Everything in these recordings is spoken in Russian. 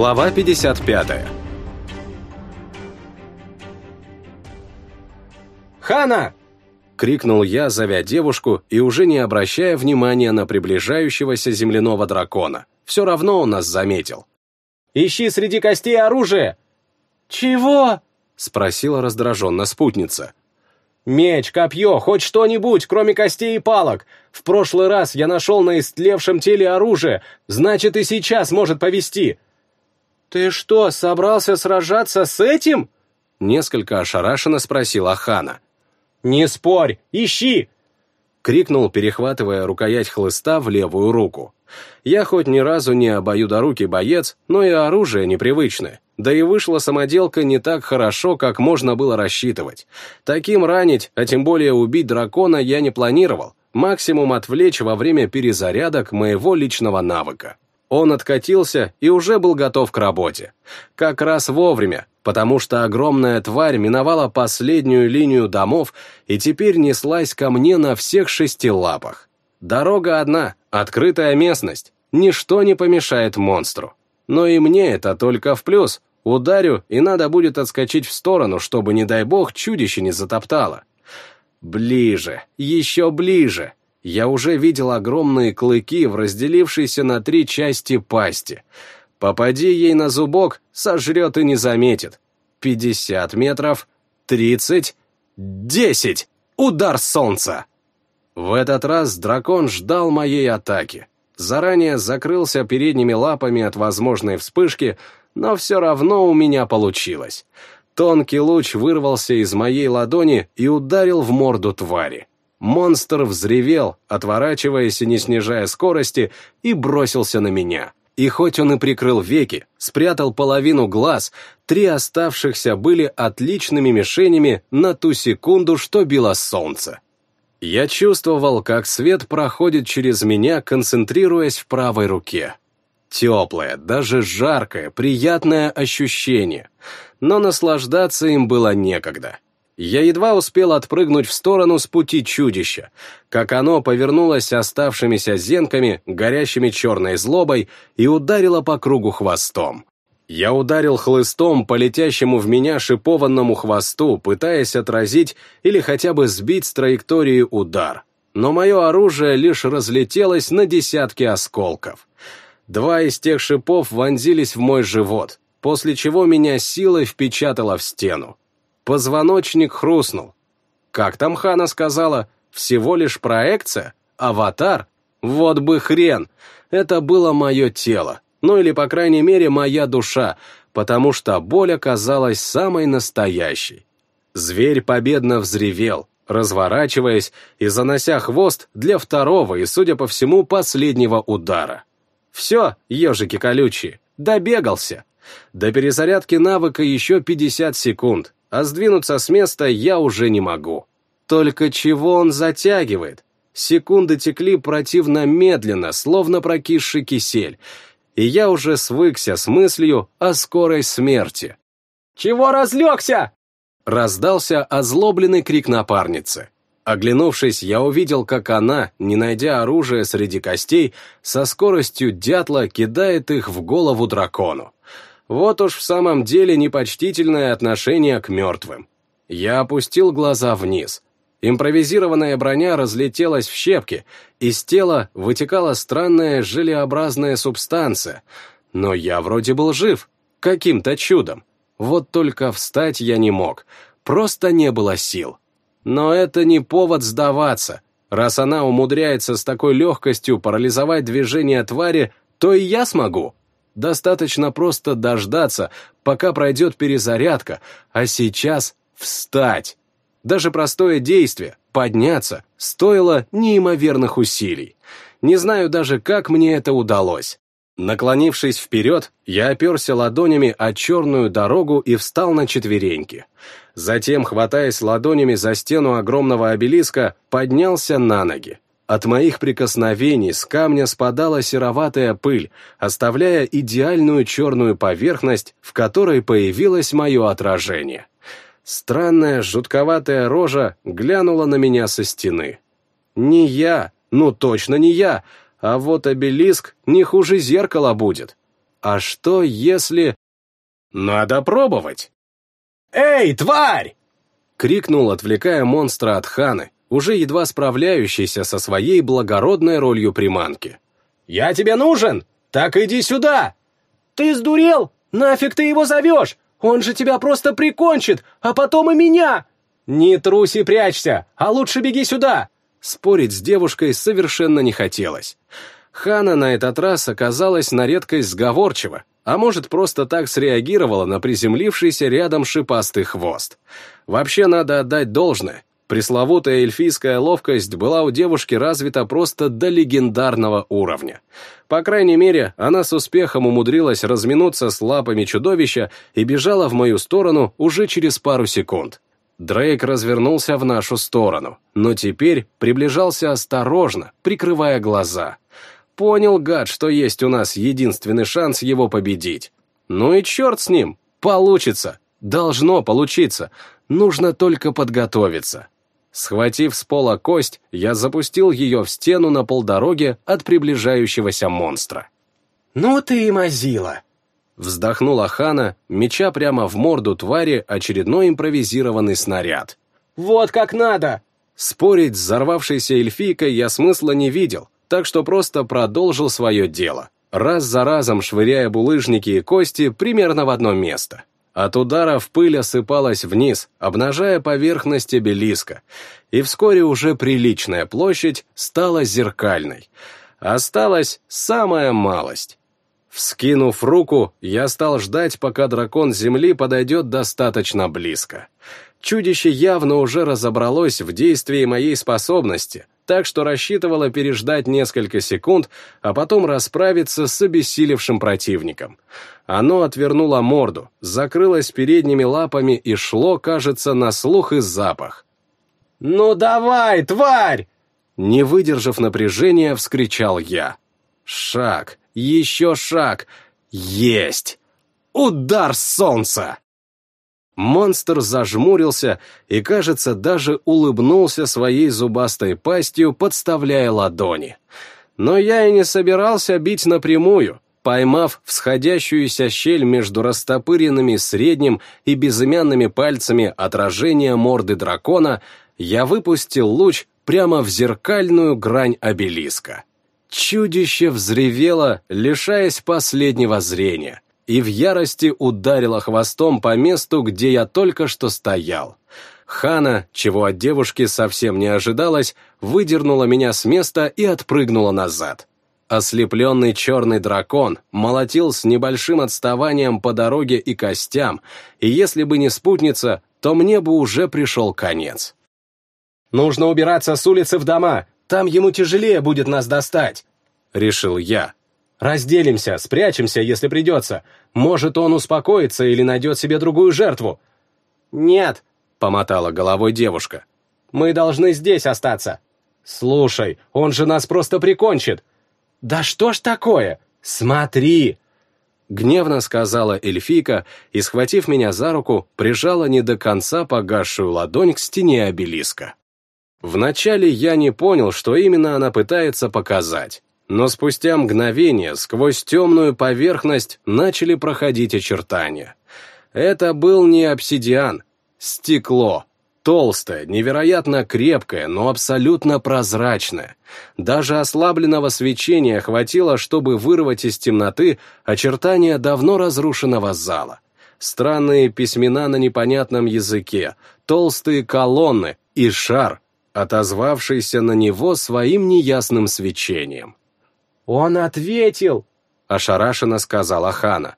Глава 55 «Хана!» — крикнул я, зовя девушку и уже не обращая внимания на приближающегося земляного дракона. Все равно он нас заметил. «Ищи среди костей оружие!» «Чего?» — спросила раздраженно спутница. «Меч, копье, хоть что-нибудь, кроме костей и палок. В прошлый раз я нашел на истлевшем теле оружие, значит и сейчас может повести». «Ты что, собрался сражаться с этим?» Несколько ошарашенно спросила Хана. «Не спорь, ищи!» Крикнул, перехватывая рукоять хлыста в левую руку. Я хоть ни разу не обоюдорукий боец, но и оружие непривычное. Да и вышла самоделка не так хорошо, как можно было рассчитывать. Таким ранить, а тем более убить дракона я не планировал. Максимум отвлечь во время перезарядок моего личного навыка. Он откатился и уже был готов к работе. Как раз вовремя, потому что огромная тварь миновала последнюю линию домов и теперь неслась ко мне на всех шести лапах. Дорога одна, открытая местность, ничто не помешает монстру. Но и мне это только в плюс. Ударю, и надо будет отскочить в сторону, чтобы, не дай бог, чудище не затоптало. Ближе, еще ближе. Я уже видел огромные клыки в разделившейся на три части пасти. Попади ей на зубок, сожрет и не заметит. Пятьдесят метров, тридцать, десять. Удар солнца! В этот раз дракон ждал моей атаки. Заранее закрылся передними лапами от возможной вспышки, но все равно у меня получилось. Тонкий луч вырвался из моей ладони и ударил в морду твари. Монстр взревел, отворачиваясь и не снижая скорости, и бросился на меня. И хоть он и прикрыл веки, спрятал половину глаз, три оставшихся были отличными мишенями на ту секунду, что било солнце. Я чувствовал, как свет проходит через меня, концентрируясь в правой руке. Теплое, даже жаркое, приятное ощущение. Но наслаждаться им было некогда. Я едва успел отпрыгнуть в сторону с пути чудища, как оно повернулось оставшимися зенками, горящими черной злобой, и ударило по кругу хвостом. Я ударил хлыстом по летящему в меня шипованному хвосту, пытаясь отразить или хотя бы сбить с траектории удар. Но мое оружие лишь разлетелось на десятки осколков. Два из тех шипов вонзились в мой живот, после чего меня силой впечатало в стену. Позвоночник хрустнул. Как там Хана сказала, всего лишь проекция? Аватар? Вот бы хрен! Это было мое тело, ну или, по крайней мере, моя душа, потому что боль оказалась самой настоящей. Зверь победно взревел, разворачиваясь и занося хвост для второго и, судя по всему, последнего удара. Все, ежики колючие, добегался. До перезарядки навыка еще 50 секунд, а сдвинуться с места я уже не могу. Только чего он затягивает? Секунды текли противно медленно, словно прокисший кисель, и я уже свыкся с мыслью о скорой смерти. «Чего разлегся?» Раздался озлобленный крик напарницы. Оглянувшись, я увидел, как она, не найдя оружия среди костей, со скоростью дятла кидает их в голову дракону. Вот уж в самом деле непочтительное отношение к мертвым. Я опустил глаза вниз. Импровизированная броня разлетелась в щепки, из тела вытекала странная желеобразная субстанция. Но я вроде был жив, каким-то чудом. Вот только встать я не мог, просто не было сил. Но это не повод сдаваться. Раз она умудряется с такой легкостью парализовать движение твари, то и я смогу. Достаточно просто дождаться, пока пройдет перезарядка, а сейчас встать. Даже простое действие, подняться, стоило неимоверных усилий. Не знаю даже, как мне это удалось. Наклонившись вперед, я оперся ладонями о черную дорогу и встал на четвереньки. Затем, хватаясь ладонями за стену огромного обелиска, поднялся на ноги. От моих прикосновений с камня спадала сероватая пыль, оставляя идеальную черную поверхность, в которой появилось мое отражение. Странная, жутковатая рожа глянула на меня со стены. Не я, ну точно не я, а вот обелиск не хуже зеркала будет. А что если... Надо пробовать! «Эй, тварь!» — крикнул, отвлекая монстра от Ханы, уже едва справляющийся со своей благородной ролью приманки. «Я тебе нужен! Так иди сюда!» «Ты сдурел? Нафиг ты его зовешь? Он же тебя просто прикончит, а потом и меня!» «Не трусь и прячься, а лучше беги сюда!» Спорить с девушкой совершенно не хотелось. Хана на этот раз оказалась на редкость сговорчива, а может, просто так среагировала на приземлившийся рядом шипастый хвост. Вообще надо отдать должное. Пресловутая эльфийская ловкость была у девушки развита просто до легендарного уровня. По крайней мере, она с успехом умудрилась разминуться с лапами чудовища и бежала в мою сторону уже через пару секунд. Дрейк развернулся в нашу сторону, но теперь приближался осторожно, прикрывая глаза. Понял, гад, что есть у нас единственный шанс его победить. Ну и черт с ним, получится, должно получиться, нужно только подготовиться. Схватив с пола кость, я запустил ее в стену на полдороге от приближающегося монстра. «Ну ты и мазила!» Вздохнула Хана, меча прямо в морду твари очередной импровизированный снаряд. «Вот как надо!» Спорить с взорвавшейся эльфийкой я смысла не видел, так что просто продолжил свое дело, раз за разом швыряя булыжники и кости примерно в одно место. От ударов пыль осыпалась вниз, обнажая поверхность обелиска, и вскоре уже приличная площадь стала зеркальной. Осталась самая малость. Вскинув руку, я стал ждать, пока дракон земли подойдет достаточно близко. Чудище явно уже разобралось в действии моей способности, так что рассчитывало переждать несколько секунд, а потом расправиться с обессилевшим противником. Оно отвернуло морду, закрылось передними лапами и шло, кажется, на слух и запах. «Ну давай, тварь!» Не выдержав напряжения, вскричал я. Шаг, еще шаг. Есть! Удар солнца! Монстр зажмурился и, кажется, даже улыбнулся своей зубастой пастью, подставляя ладони. Но я и не собирался бить напрямую. Поймав всходящуюся щель между растопыренными средним и безымянными пальцами отражения морды дракона, я выпустил луч прямо в зеркальную грань обелиска. Чудище взревело, лишаясь последнего зрения — и в ярости ударила хвостом по месту, где я только что стоял. Хана, чего от девушки совсем не ожидалось, выдернула меня с места и отпрыгнула назад. Ослепленный черный дракон молотил с небольшим отставанием по дороге и костям, и если бы не спутница, то мне бы уже пришел конец. «Нужно убираться с улицы в дома, там ему тяжелее будет нас достать», — решил я. Разделимся, спрячемся, если придется. Может, он успокоится или найдет себе другую жертву». «Нет», — помотала головой девушка. «Мы должны здесь остаться». «Слушай, он же нас просто прикончит». «Да что ж такое? Смотри!» Гневно сказала эльфийка и, схватив меня за руку, прижала не до конца погасшую ладонь к стене обелиска. Вначале я не понял, что именно она пытается показать но спустя мгновение сквозь темную поверхность начали проходить очертания. Это был не обсидиан, стекло. Толстое, невероятно крепкое, но абсолютно прозрачное. Даже ослабленного свечения хватило, чтобы вырвать из темноты очертания давно разрушенного зала. Странные письмена на непонятном языке, толстые колонны и шар, отозвавшийся на него своим неясным свечением. «Он ответил!» — ошарашенно сказала Хана.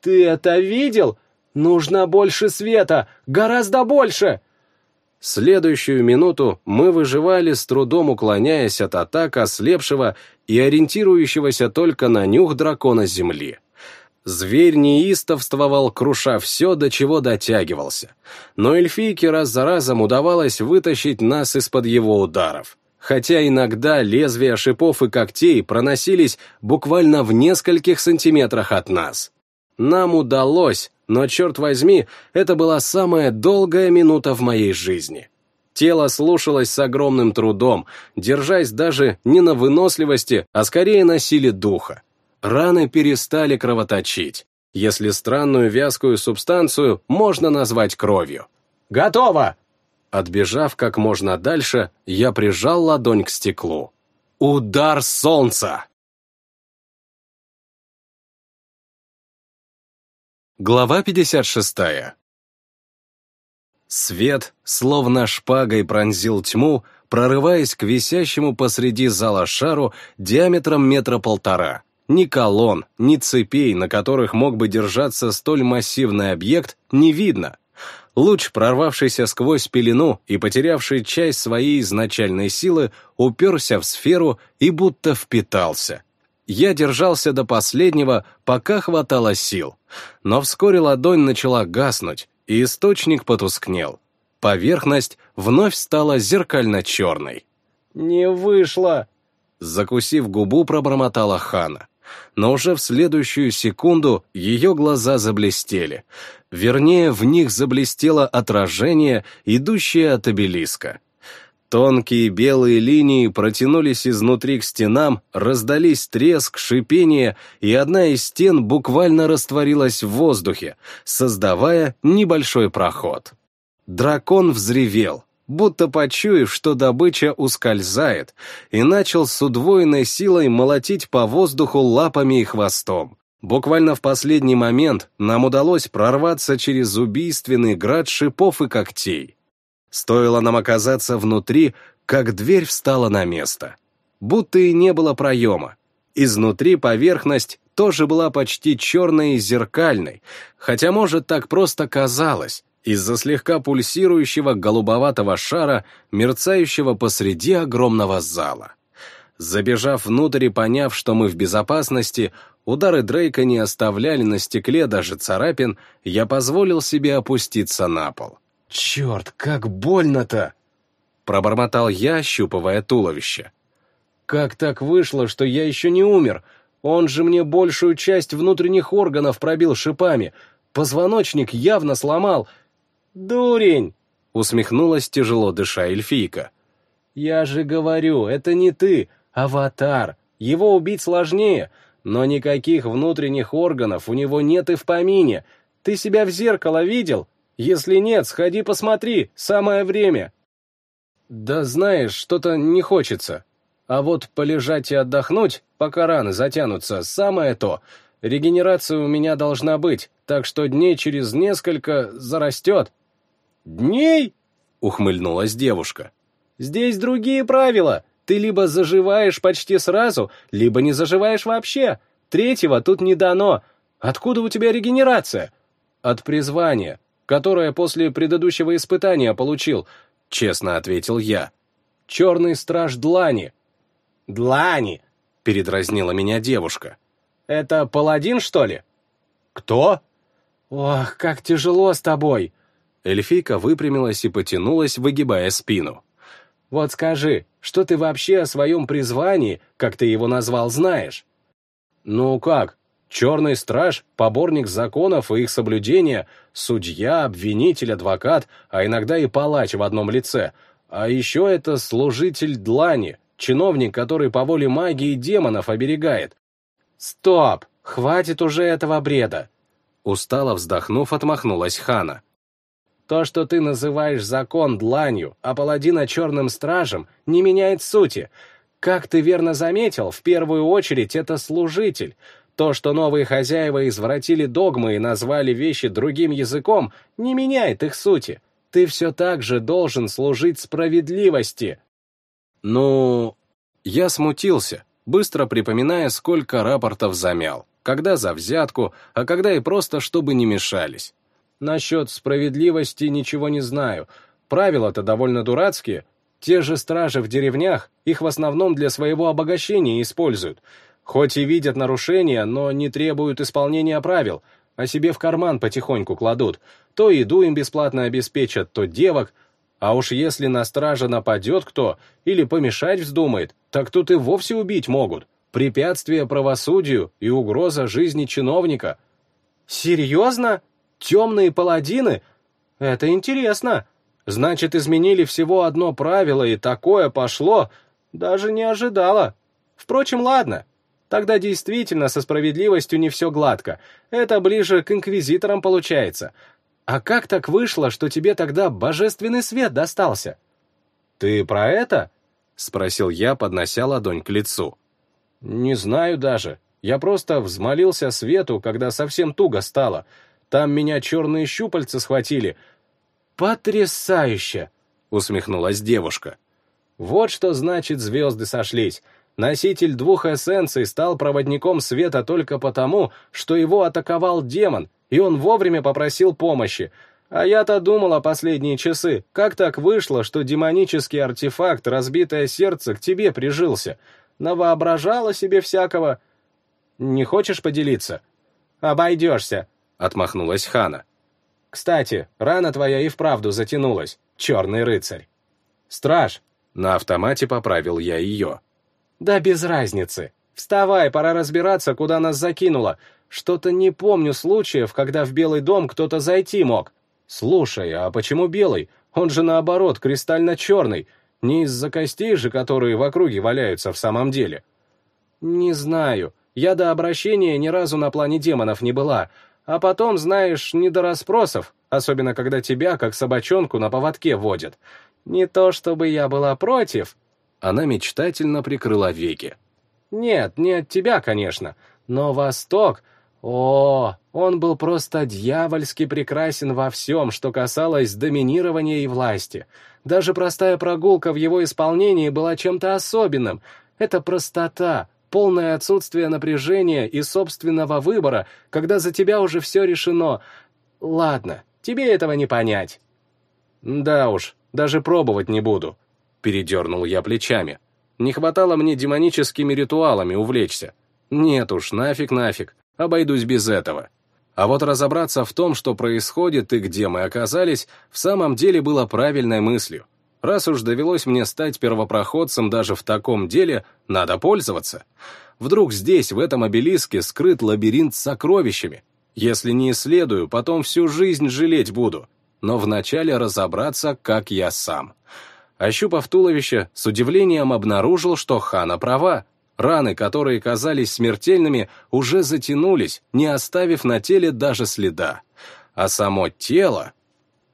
«Ты это видел? Нужно больше света! Гораздо больше!» Следующую минуту мы выживали с трудом уклоняясь от атак ослепшего и ориентирующегося только на нюх дракона земли. Зверь неистовствовал, круша все, до чего дотягивался. Но эльфийке раз за разом удавалось вытащить нас из-под его ударов хотя иногда лезвия шипов и когтей проносились буквально в нескольких сантиметрах от нас. Нам удалось, но, черт возьми, это была самая долгая минута в моей жизни. Тело слушалось с огромным трудом, держась даже не на выносливости, а скорее на силе духа. раны перестали кровоточить, если странную вязкую субстанцию можно назвать кровью. «Готово!» Отбежав как можно дальше, я прижал ладонь к стеклу. Удар солнца! Глава 56. Свет, словно шпагой пронзил тьму, прорываясь к висящему посреди зала шару диаметром метра полтора. Ни колонн, ни цепей, на которых мог бы держаться столь массивный объект, не видно. Луч, прорвавшийся сквозь пелену и потерявший часть своей изначальной силы, уперся в сферу и будто впитался. Я держался до последнего, пока хватало сил. Но вскоре ладонь начала гаснуть, и источник потускнел. Поверхность вновь стала зеркально-черной. «Не вышло!» Закусив губу, пробормотала Хана. Но уже в следующую секунду ее глаза заблестели. Вернее, в них заблестело отражение, идущее от обелиска. Тонкие белые линии протянулись изнутри к стенам, раздались треск, шипение, и одна из стен буквально растворилась в воздухе, создавая небольшой проход. Дракон взревел, будто почуяв, что добыча ускользает, и начал с удвоенной силой молотить по воздуху лапами и хвостом. Буквально в последний момент нам удалось прорваться через убийственный град шипов и когтей. Стоило нам оказаться внутри, как дверь встала на место. Будто и не было проема. Изнутри поверхность тоже была почти черной и зеркальной, хотя, может, так просто казалось, из-за слегка пульсирующего голубоватого шара, мерцающего посреди огромного зала. Забежав внутрь и поняв, что мы в безопасности, удары Дрейка не оставляли на стекле даже царапин, я позволил себе опуститься на пол. «Черт, как больно-то!» Пробормотал я, ощупывая туловище. «Как так вышло, что я еще не умер? Он же мне большую часть внутренних органов пробил шипами. Позвоночник явно сломал. «Дурень!» — усмехнулась тяжело дыша эльфийка. «Я же говорю, это не ты, аватар. Его убить сложнее, но никаких внутренних органов у него нет и в помине. Ты себя в зеркало видел? Если нет, сходи посмотри, самое время». «Да знаешь, что-то не хочется. А вот полежать и отдохнуть, пока раны затянутся, самое то. Регенерация у меня должна быть, так что дней через несколько зарастет». «Дней?» — ухмыльнулась девушка. «Здесь другие правила. Ты либо заживаешь почти сразу, либо не заживаешь вообще. Третьего тут не дано. Откуда у тебя регенерация?» «От призвания, которое после предыдущего испытания получил», — честно ответил я. «Черный страж Длани». «Длани!» — передразнила меня девушка. «Это паладин, что ли?» «Кто?» «Ох, как тяжело с тобой!» Эльфийка выпрямилась и потянулась, выгибая спину. «Вот скажи, что ты вообще о своем призвании, как ты его назвал, знаешь?» «Ну как? Черный страж, поборник законов и их соблюдения, судья, обвинитель, адвокат, а иногда и палач в одном лице. А еще это служитель длани, чиновник, который по воле магии демонов оберегает. Стоп! Хватит уже этого бреда!» Устало вздохнув, отмахнулась Хана. То, что ты называешь закон дланью, а паладина черным стражем, не меняет сути. Как ты верно заметил, в первую очередь это служитель. То, что новые хозяева извратили догмы и назвали вещи другим языком, не меняет их сути. Ты все так же должен служить справедливости. Ну, я смутился, быстро припоминая, сколько рапортов замял. Когда за взятку, а когда и просто, чтобы не мешались. Насчет справедливости ничего не знаю. Правила-то довольно дурацкие. Те же стражи в деревнях их в основном для своего обогащения используют. Хоть и видят нарушения, но не требуют исполнения правил, а себе в карман потихоньку кладут. То еду им бесплатно обеспечат, то девок. А уж если на стража нападет кто или помешать вздумает, так тут и вовсе убить могут. Препятствие правосудию и угроза жизни чиновника. Серьезно? Темные паладины? Это интересно. Значит, изменили всего одно правило, и такое пошло. Даже не ожидала. Впрочем, ладно. Тогда действительно со справедливостью не все гладко. Это ближе к инквизиторам получается. А как так вышло, что тебе тогда божественный свет достался? Ты про это? Спросил я, поднося ладонь к лицу. Не знаю даже. Я просто взмолился свету, когда совсем туго стало. Там меня черные щупальца схватили. Потрясающе! Усмехнулась девушка. Вот что значит звезды сошлись. Носитель двух эссенций стал проводником света только потому, что его атаковал демон, и он вовремя попросил помощи. А я-то думала последние часы, как так вышло, что демонический артефакт «Разбитое сердце» к тебе прижился. Навоображала себе всякого. Не хочешь поделиться? Обойдешься, — отмахнулась Хана. Кстати, рана твоя и вправду затянулась, черный рыцарь. Страж, на автомате поправил я ее. «Да без разницы. Вставай, пора разбираться, куда нас закинуло. Что-то не помню случаев, когда в Белый дом кто-то зайти мог. Слушай, а почему белый? Он же наоборот, кристально-черный. Не из-за костей же, которые в округе валяются в самом деле». «Не знаю. Я до обращения ни разу на плане демонов не была. А потом, знаешь, не до расспросов, особенно когда тебя, как собачонку, на поводке водят. Не то чтобы я была против, она мечтательно прикрыла веки. «Нет, не от тебя, конечно, но Восток... О, он был просто дьявольски прекрасен во всем, что касалось доминирования и власти. Даже простая прогулка в его исполнении была чем-то особенным. Это простота, полное отсутствие напряжения и собственного выбора, когда за тебя уже все решено. Ладно, тебе этого не понять». «Да уж, даже пробовать не буду», Передернул я плечами. Не хватало мне демоническими ритуалами увлечься. Нет уж, нафиг, нафиг, обойдусь без этого. А вот разобраться в том, что происходит и где мы оказались, в самом деле было правильной мыслью. Раз уж довелось мне стать первопроходцем даже в таком деле, надо пользоваться. Вдруг здесь, в этом обелиске, скрыт лабиринт с сокровищами. Если не исследую, потом всю жизнь жалеть буду. Но вначале разобраться, как я сам. Ощупав туловище, с удивлением обнаружил, что Хана права. Раны, которые казались смертельными, уже затянулись, не оставив на теле даже следа. А само тело...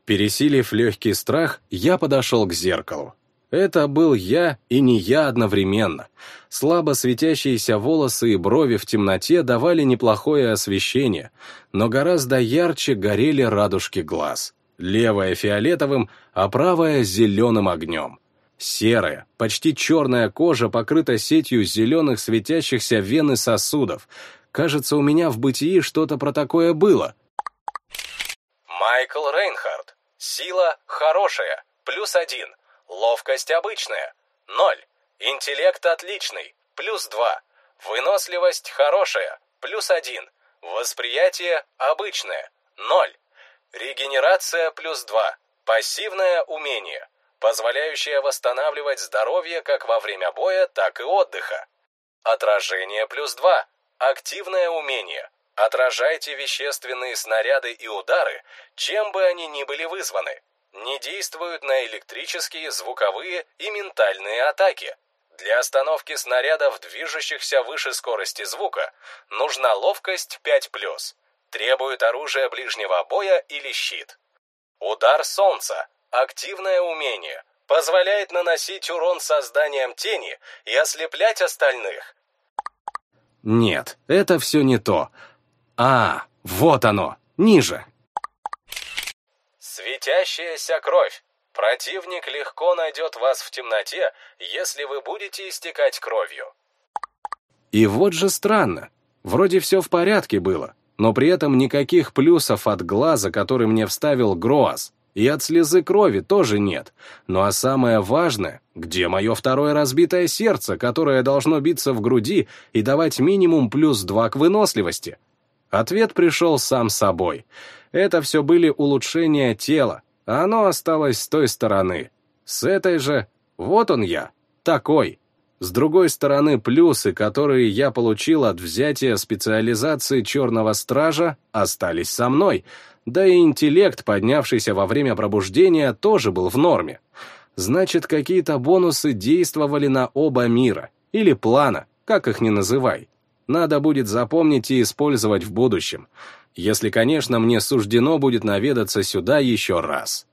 Пересилив легкий страх, я подошел к зеркалу. Это был я и не я одновременно. Слабо светящиеся волосы и брови в темноте давали неплохое освещение, но гораздо ярче горели радужки глаз левая фиолетовым, а правая зеленым огнем. Серая, почти черная кожа покрыта сетью зеленых светящихся вен и сосудов. Кажется, у меня в бытии что-то про такое было. Майкл Рейнхард. Сила хорошая, плюс один. Ловкость обычная, ноль. Интеллект отличный, плюс два. Выносливость хорошая, плюс один. Восприятие обычное, ноль. Регенерация плюс 2. Пассивное умение, позволяющее восстанавливать здоровье как во время боя, так и отдыха. Отражение плюс 2. Активное умение. Отражайте вещественные снаряды и удары, чем бы они ни были вызваны. Не действуют на электрические, звуковые и ментальные атаки. Для остановки снарядов, движущихся выше скорости звука, нужна ловкость 5+ требует оружия ближнего боя или щит. Удар солнца – активное умение, позволяет наносить урон созданием тени и ослеплять остальных. Нет, это все не то. А, вот оно, ниже. Светящаяся кровь. Противник легко найдет вас в темноте, если вы будете истекать кровью. И вот же странно. Вроде все в порядке было но при этом никаких плюсов от глаза, который мне вставил Гроас, и от слезы крови тоже нет. Ну а самое важное, где мое второе разбитое сердце, которое должно биться в груди и давать минимум плюс два к выносливости? Ответ пришел сам собой. Это все были улучшения тела, а оно осталось с той стороны. С этой же, вот он я, такой. С другой стороны, плюсы, которые я получил от взятия специализации черного стража, остались со мной, да и интеллект, поднявшийся во время пробуждения, тоже был в норме. Значит, какие-то бонусы действовали на оба мира, или плана, как их ни называй. Надо будет запомнить и использовать в будущем. Если, конечно, мне суждено будет наведаться сюда еще раз.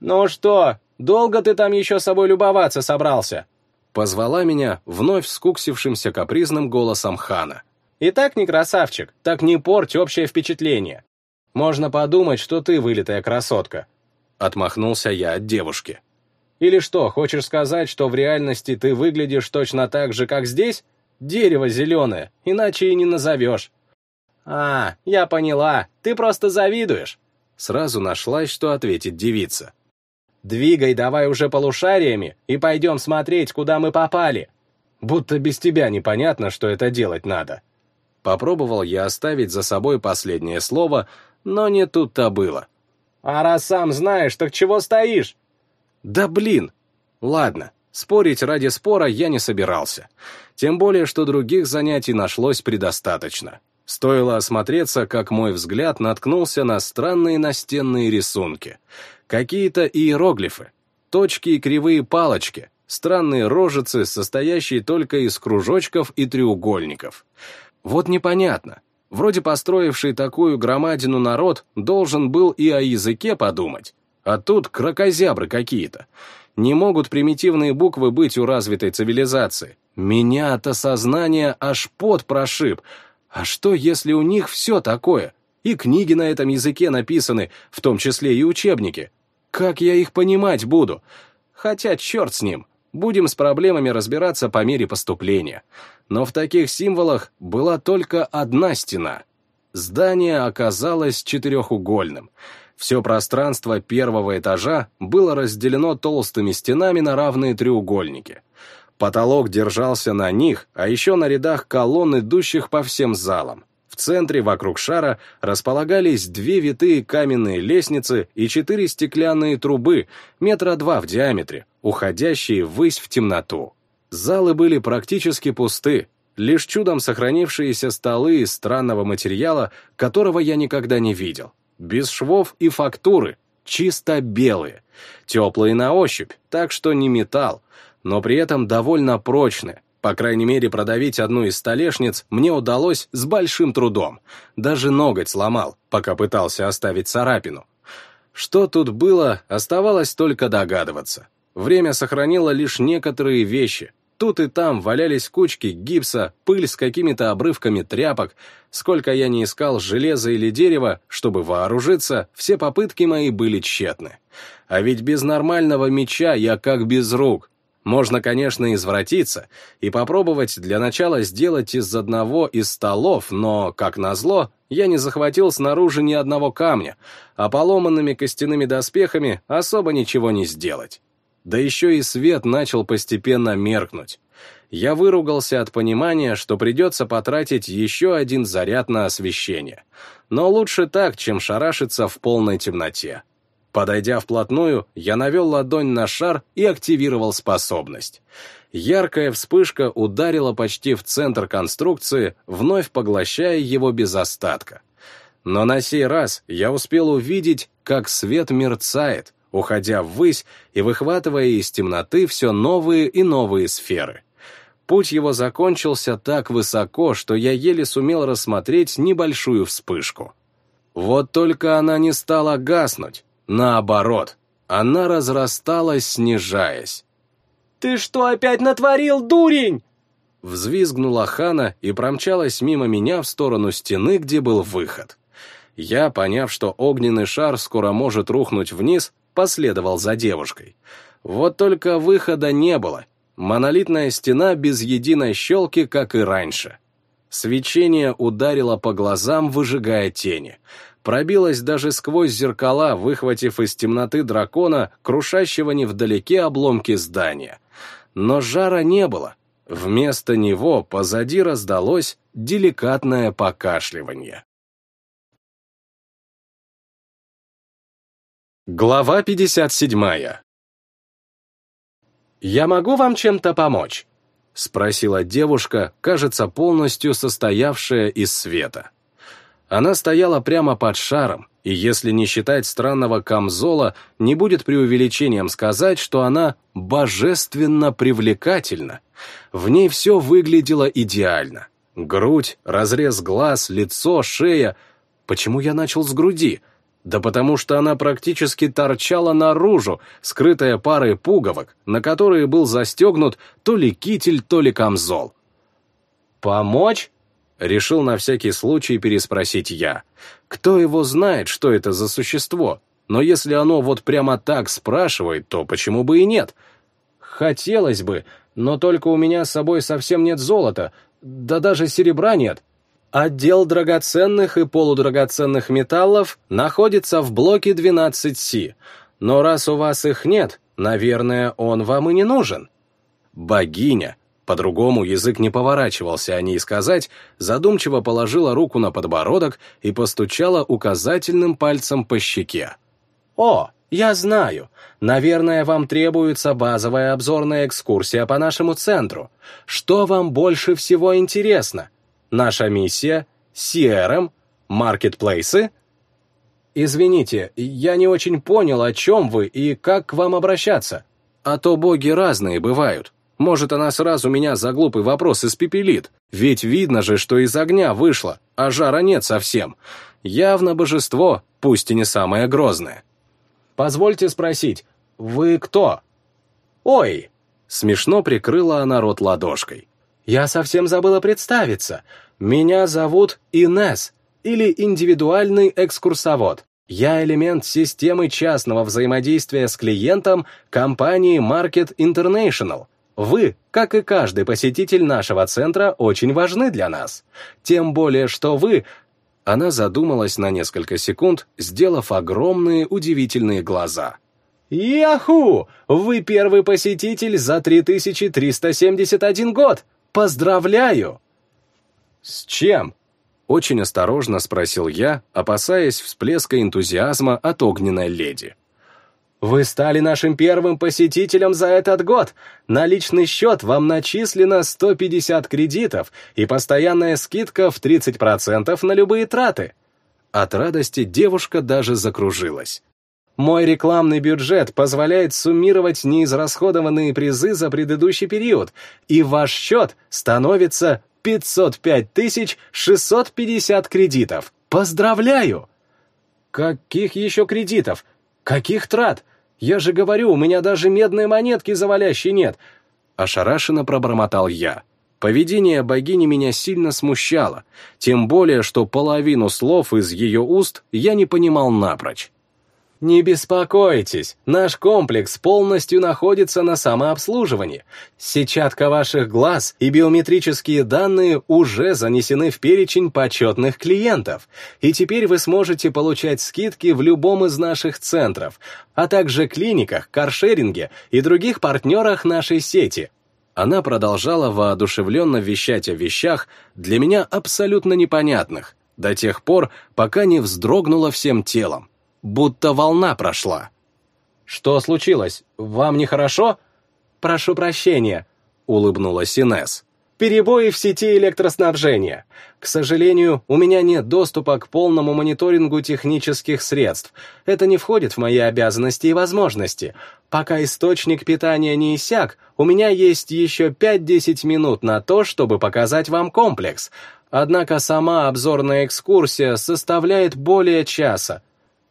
«Ну что, долго ты там еще собой любоваться собрался?» Позвала меня вновь скуксившимся капризным голосом Хана. «И так не красавчик, так не порть общее впечатление. Можно подумать, что ты вылитая красотка». Отмахнулся я от девушки. «Или что, хочешь сказать, что в реальности ты выглядишь точно так же, как здесь? Дерево зеленое, иначе и не назовешь». «А, я поняла, ты просто завидуешь». Сразу нашлась, что ответить девица. Двигай давай уже полушариями и пойдем смотреть, куда мы попали. Будто без тебя непонятно, что это делать надо. Попробовал я оставить за собой последнее слово, но не тут-то было. А раз сам знаешь, так чего стоишь? Да блин! Ладно, спорить ради спора я не собирался. Тем более, что других занятий нашлось предостаточно. Стоило осмотреться, как мой взгляд наткнулся на странные настенные рисунки. Какие-то иероглифы, точки и кривые палочки, странные рожицы, состоящие только из кружочков и треугольников. Вот непонятно. Вроде построивший такую громадину народ должен был и о языке подумать. А тут крокозябры какие-то. Не могут примитивные буквы быть у развитой цивилизации. Меня-то сознание аж пот прошиб, а что, если у них все такое? И книги на этом языке написаны, в том числе и учебники. Как я их понимать буду? Хотя черт с ним, будем с проблемами разбираться по мере поступления. Но в таких символах была только одна стена. Здание оказалось четырехугольным. Все пространство первого этажа было разделено толстыми стенами на равные треугольники. Потолок держался на них, а еще на рядах колонн, идущих по всем залам. В центре, вокруг шара, располагались две витые каменные лестницы и четыре стеклянные трубы, метра два в диаметре, уходящие ввысь в темноту. Залы были практически пусты, лишь чудом сохранившиеся столы из странного материала, которого я никогда не видел. Без швов и фактуры, чисто белые, теплые на ощупь, так что не металл, но при этом довольно прочные. По крайней мере, продавить одну из столешниц мне удалось с большим трудом. Даже ноготь сломал, пока пытался оставить царапину. Что тут было, оставалось только догадываться. Время сохранило лишь некоторые вещи. Тут и там валялись кучки гипса, пыль с какими-то обрывками тряпок. Сколько я не искал железа или дерева, чтобы вооружиться, все попытки мои были тщетны. А ведь без нормального меча я как без рук. Можно, конечно, извратиться и попробовать для начала сделать из одного из столов, но, как назло, я не захватил снаружи ни одного камня, а поломанными костяными доспехами особо ничего не сделать. Да еще и свет начал постепенно меркнуть. Я выругался от понимания, что придется потратить еще один заряд на освещение. Но лучше так, чем шарашиться в полной темноте. Подойдя вплотную, я навел ладонь на шар и активировал способность. Яркая вспышка ударила почти в центр конструкции, вновь поглощая его без остатка. Но на сей раз я успел увидеть, как свет мерцает, уходя ввысь и выхватывая из темноты все новые и новые сферы. Путь его закончился так высоко, что я еле сумел рассмотреть небольшую вспышку. Вот только она не стала гаснуть, Наоборот, она разрасталась, снижаясь. «Ты что опять натворил, дурень?» Взвизгнула Хана и промчалась мимо меня в сторону стены, где был выход. Я, поняв, что огненный шар скоро может рухнуть вниз, последовал за девушкой. Вот только выхода не было. Монолитная стена без единой щелки, как и раньше. Свечение ударило по глазам, выжигая тени пробилась даже сквозь зеркала, выхватив из темноты дракона, крушащего невдалеке обломки здания. Но жара не было. Вместо него позади раздалось деликатное покашливание. Глава 57 «Я могу вам чем-то помочь?» — спросила девушка, кажется, полностью состоявшая из света. Она стояла прямо под шаром, и если не считать странного камзола, не будет преувеличением сказать, что она божественно привлекательна. В ней все выглядело идеально. Грудь, разрез глаз, лицо, шея. Почему я начал с груди? Да потому что она практически торчала наружу, скрытая парой пуговок, на которые был застегнут то ли китель, то ли камзол. «Помочь?» — решил на всякий случай переспросить я. «Кто его знает, что это за существо? Но если оно вот прямо так спрашивает, то почему бы и нет?» «Хотелось бы, но только у меня с собой совсем нет золота, да даже серебра нет. Отдел драгоценных и полудрагоценных металлов находится в блоке 12С, но раз у вас их нет, наверное, он вам и не нужен. Богиня, по-другому язык не поворачивался о ней сказать, задумчиво положила руку на подбородок и постучала указательным пальцем по щеке. «О, я знаю. Наверное, вам требуется базовая обзорная экскурсия по нашему центру. Что вам больше всего интересно? Наша миссия? CRM? Маркетплейсы?» «Извините, я не очень понял, о чем вы и как к вам обращаться. А то боги разные бывают. Может, она сразу меня за глупый вопрос испепелит. Ведь видно же, что из огня вышло, а жара нет совсем. Явно божество, пусть и не самое грозное. Позвольте спросить, вы кто? Ой! Смешно прикрыла она рот ладошкой. Я совсем забыла представиться. Меня зовут Инес, или индивидуальный экскурсовод. Я элемент системы частного взаимодействия с клиентом компании Market International. Вы, как и каждый посетитель нашего центра, очень важны для нас. Тем более, что вы она задумалась на несколько секунд, сделав огромные удивительные глаза. «Яху! Вы первый посетитель за 3371 год! Поздравляю!» «С чем?» — очень осторожно спросил я, опасаясь всплеска энтузиазма от огненной леди. Вы стали нашим первым посетителем за этот год. На личный счет вам начислено 150 кредитов и постоянная скидка в 30% на любые траты. От радости девушка даже закружилась. Мой рекламный бюджет позволяет суммировать неизрасходованные призы за предыдущий период, и ваш счет становится 505 650 кредитов. Поздравляю! Каких еще кредитов? Каких трат? Я же говорю, у меня даже медной монетки завалящей нет!» Ошарашенно пробормотал я. Поведение богини меня сильно смущало, тем более, что половину слов из ее уст я не понимал напрочь. Не беспокойтесь, наш комплекс полностью находится на самообслуживании. Сетчатка ваших глаз и биометрические данные уже занесены в перечень почетных клиентов, и теперь вы сможете получать скидки в любом из наших центров, а также клиниках, каршеринге и других партнерах нашей сети. Она продолжала воодушевленно вещать о вещах, для меня абсолютно непонятных, до тех пор, пока не вздрогнула всем телом будто волна прошла. «Что случилось? Вам нехорошо?» «Прошу прощения», — улыбнулась Инесс. «Перебои в сети электроснабжения. К сожалению, у меня нет доступа к полному мониторингу технических средств. Это не входит в мои обязанности и возможности. Пока источник питания не иссяк, у меня есть еще 5-10 минут на то, чтобы показать вам комплекс. Однако сама обзорная экскурсия составляет более часа,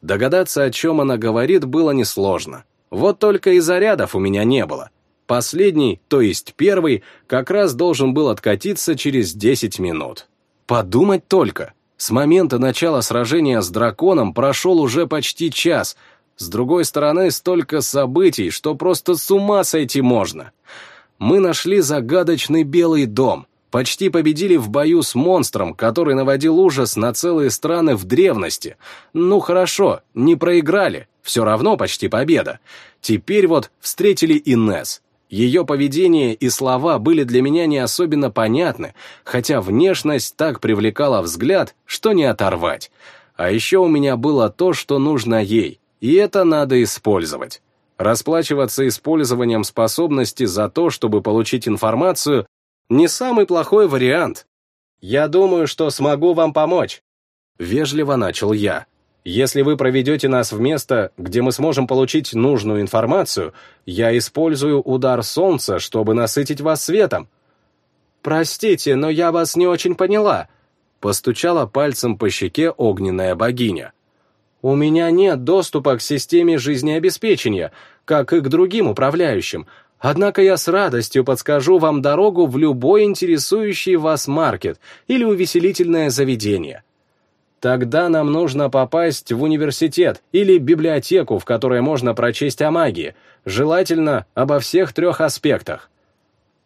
Догадаться, о чем она говорит, было несложно. Вот только и зарядов у меня не было. Последний, то есть первый, как раз должен был откатиться через 10 минут. Подумать только. С момента начала сражения с драконом прошел уже почти час. С другой стороны, столько событий, что просто с ума сойти можно. Мы нашли загадочный белый дом — почти победили в бою с монстром, который наводил ужас на целые страны в древности. Ну хорошо, не проиграли, все равно почти победа. Теперь вот встретили Инес. Ее поведение и слова были для меня не особенно понятны, хотя внешность так привлекала взгляд, что не оторвать. А еще у меня было то, что нужно ей, и это надо использовать. Расплачиваться использованием способности за то, чтобы получить информацию, не самый плохой вариант. Я думаю, что смогу вам помочь. Вежливо начал я. Если вы проведете нас в место, где мы сможем получить нужную информацию, я использую удар солнца, чтобы насытить вас светом. «Простите, но я вас не очень поняла», — постучала пальцем по щеке огненная богиня. «У меня нет доступа к системе жизнеобеспечения, как и к другим управляющим, однако я с радостью подскажу вам дорогу в любой интересующий вас маркет или увеселительное заведение». Тогда нам нужно попасть в университет или библиотеку, в которой можно прочесть о магии, желательно обо всех трех аспектах.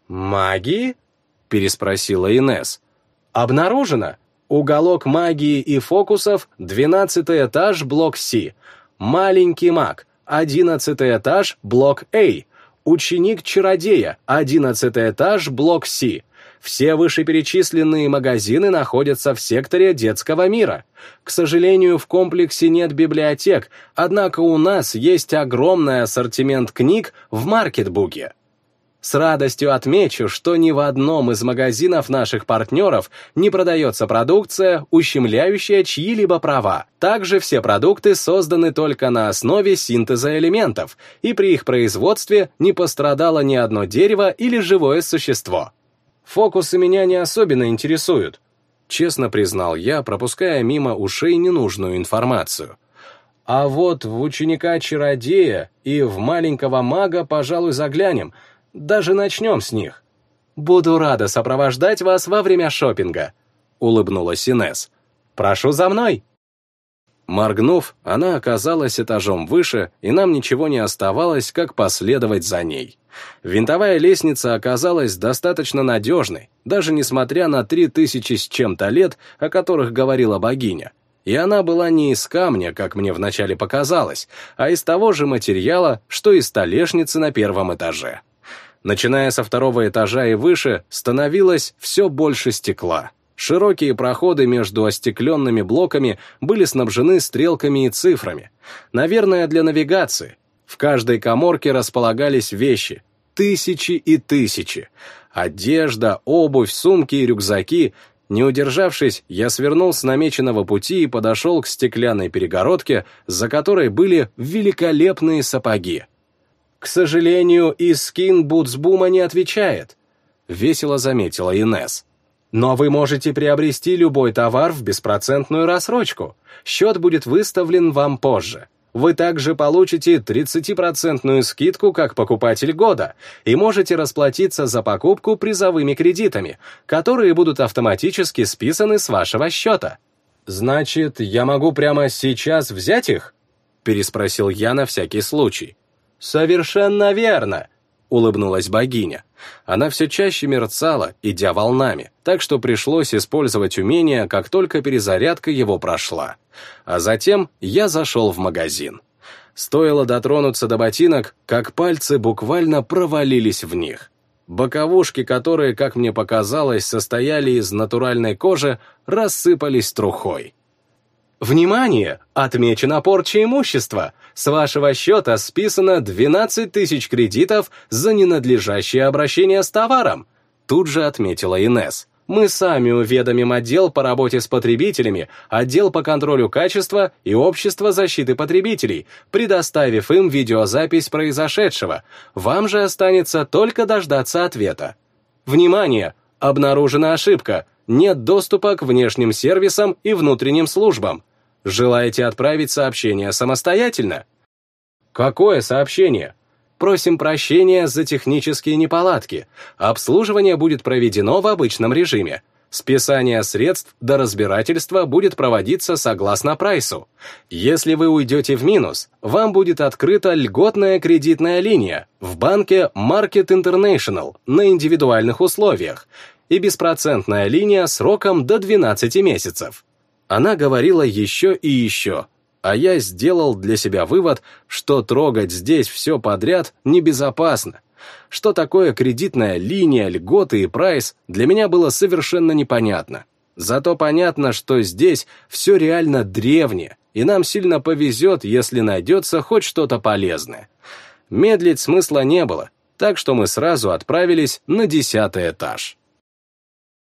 «Магии?» — переспросила Инес. «Обнаружено. Уголок магии и фокусов, двенадцатый этаж, блок С. Маленький маг, одиннадцатый этаж, блок А. Ученик-чародея, одиннадцатый этаж, блок С. Все вышеперечисленные магазины находятся в секторе детского мира. К сожалению, в комплексе нет библиотек, однако у нас есть огромный ассортимент книг в маркетбуке. С радостью отмечу, что ни в одном из магазинов наших партнеров не продается продукция, ущемляющая чьи-либо права. Также все продукты созданы только на основе синтеза элементов, и при их производстве не пострадало ни одно дерево или живое существо. Фокусы меня не особенно интересуют, честно признал я, пропуская мимо ушей ненужную информацию. А вот в ученика-чародея и в маленького мага, пожалуй, заглянем, даже начнем с них. Буду рада сопровождать вас во время шопинга, улыбнулась Инес. Прошу за мной. Моргнув, она оказалась этажом выше, и нам ничего не оставалось, как последовать за ней. Винтовая лестница оказалась достаточно надежной, даже несмотря на три тысячи с чем-то лет, о которых говорила богиня. И она была не из камня, как мне вначале показалось, а из того же материала, что и столешницы на первом этаже. Начиная со второго этажа и выше, становилось все больше стекла. Широкие проходы между остекленными блоками были снабжены стрелками и цифрами. Наверное, для навигации. В каждой коморке располагались вещи. Тысячи и тысячи. Одежда, обувь, сумки и рюкзаки. Не удержавшись, я свернул с намеченного пути и подошел к стеклянной перегородке, за которой были великолепные сапоги. «К сожалению, Искин Буцбума не отвечает», — весело заметила Инес. Но вы можете приобрести любой товар в беспроцентную рассрочку. Счет будет выставлен вам позже. Вы также получите 30% скидку как покупатель года и можете расплатиться за покупку призовыми кредитами, которые будут автоматически списаны с вашего счета. «Значит, я могу прямо сейчас взять их?» переспросил я на всякий случай. «Совершенно верно!» — улыбнулась богиня. Она все чаще мерцала, идя волнами, так что пришлось использовать умение, как только перезарядка его прошла. А затем я зашел в магазин. Стоило дотронуться до ботинок, как пальцы буквально провалились в них. Боковушки, которые, как мне показалось, состояли из натуральной кожи, рассыпались трухой. Внимание! Отмечена порча имущества. С вашего счета списано 12 тысяч кредитов за ненадлежащее обращение с товаром. Тут же отметила Инес. Мы сами уведомим отдел по работе с потребителями, отдел по контролю качества и общество защиты потребителей, предоставив им видеозапись произошедшего. Вам же останется только дождаться ответа. Внимание! Обнаружена ошибка. Нет доступа к внешним сервисам и внутренним службам. Желаете отправить сообщение самостоятельно? Какое сообщение? Просим прощения за технические неполадки. Обслуживание будет проведено в обычном режиме. Списание средств до разбирательства будет проводиться согласно прайсу. Если вы уйдете в минус, вам будет открыта льготная кредитная линия в банке Market International на индивидуальных условиях и беспроцентная линия сроком до 12 месяцев. Она говорила еще и еще, а я сделал для себя вывод, что трогать здесь все подряд небезопасно. Что такое кредитная линия, льготы и прайс, для меня было совершенно непонятно. Зато понятно, что здесь все реально древнее, и нам сильно повезет, если найдется хоть что-то полезное. Медлить смысла не было, так что мы сразу отправились на десятый этаж.